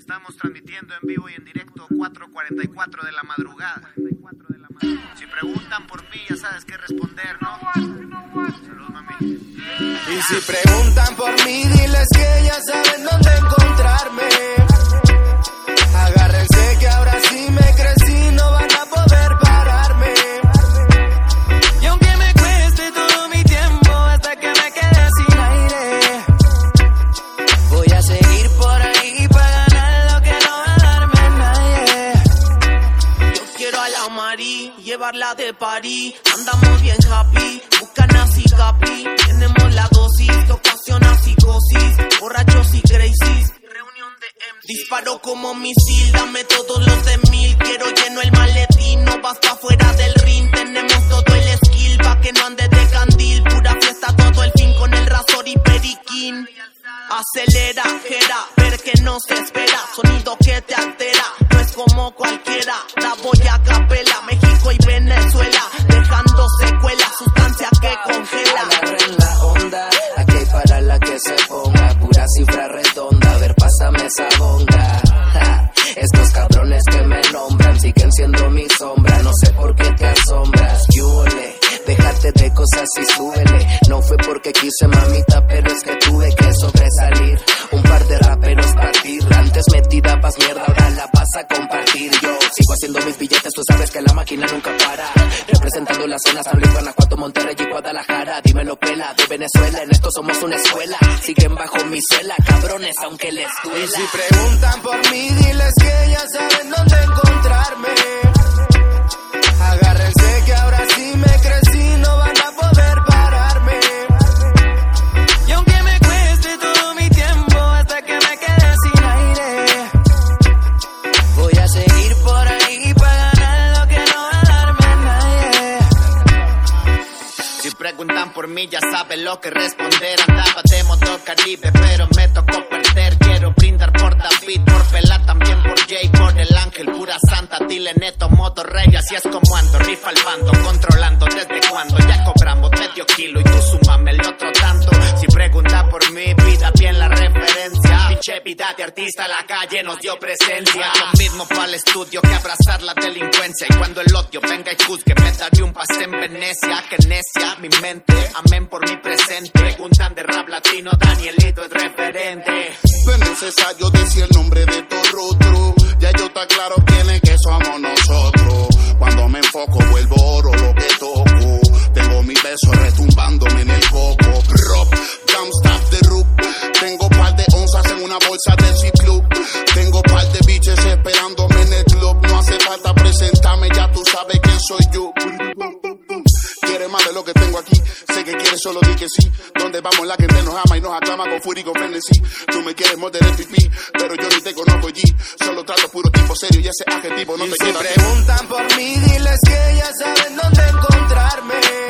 Estamos transmitiendo en vivo y en directo 4.44 de la madrugada. Si preguntan por mí, ya sabes qué responder, ¿no? Salud, mami. Y si preguntan por mí, diles que ya saben llevarla de París. Andamos bien happy, buscan así capi. Tenemos la dosis ocasiona psicosis, borrachos y crazy. Reunión de MC. Disparo como misil, dame todos los de mil. Quiero lleno el maletín, no vas pa' fuera del ring. Tenemos todo el skill pa' que no ande de candil. Pura fiesta todo el fin con el razor y periquín. Acelera, gera, ver que no se espera. Sonido que te altera, no es como cualquiera. La voy a y Venezuela. Dejando secuelas, sustancia que congela. La onda, aquí hay para la que se ponga. Pura cifra redonda, a ver, pásame esa bonga. Estos cabrones que me nombran siguen siendo mi sombra. No sé por qué te asombras, yúbole. Déjate de cosas y súbele. No fue porque quise mamita, pero es que tuve que sobresalir. Un par de raperos partir. Antes me tirabas mierda, ahora la vas a compartir. Yo sigo haciendo mis billetes, tú sabes que la máquina nunca para. Representando las zonas San Luis, Guanajuato, Monterrey y Guadalajara. Dímelo, pela, de Venezuela. En esto somos una escuela. Siguen bajo mi suela, cabrones, aunque les duela. si preguntan por mí, preguntan por mí, ya saben lo que responder. Andaba de modo caribe, pero me tocó perder. Quiero brindar por David, por Pela, también por Jay, por el ángel, pura santa. Dile neto, modo rey, así es como ando. Rifa al bando, controlando desde cuando ya cobramos medio kilo y tú sumame el otro tanto. Si preguntan por mí, pida bien la referencia. De artista, la calle nos dio presencia. Lo mismo para el estudio que abrazar la delincuencia. Y cuando el odio venga y juzgue, me daré un pase en Venecia. Que necia mi mente, amén por mi presente. Preguntan de rap latino, Danielito es referente. No es necesario decir el nombre de todo otro. Ya yo está claro quién es que somos nosotros. Bolsa del C-Club. Tengo par de biches esperándome en el club. No hace falta presentarme, ya tú sabes quién soy yo. Quiere más de lo que tengo aquí. Sé que quieres, solo di que sí. Donde vamos, la gente nos ama y nos aclama con furia y con frenesí. Tú me quieres morder el pipí, pero yo ni te conozco allí. Solo trato puro tipo serio y ese adjetivo no Y te si queda. preguntan por mí, diles que ya saben dónde encontrarme.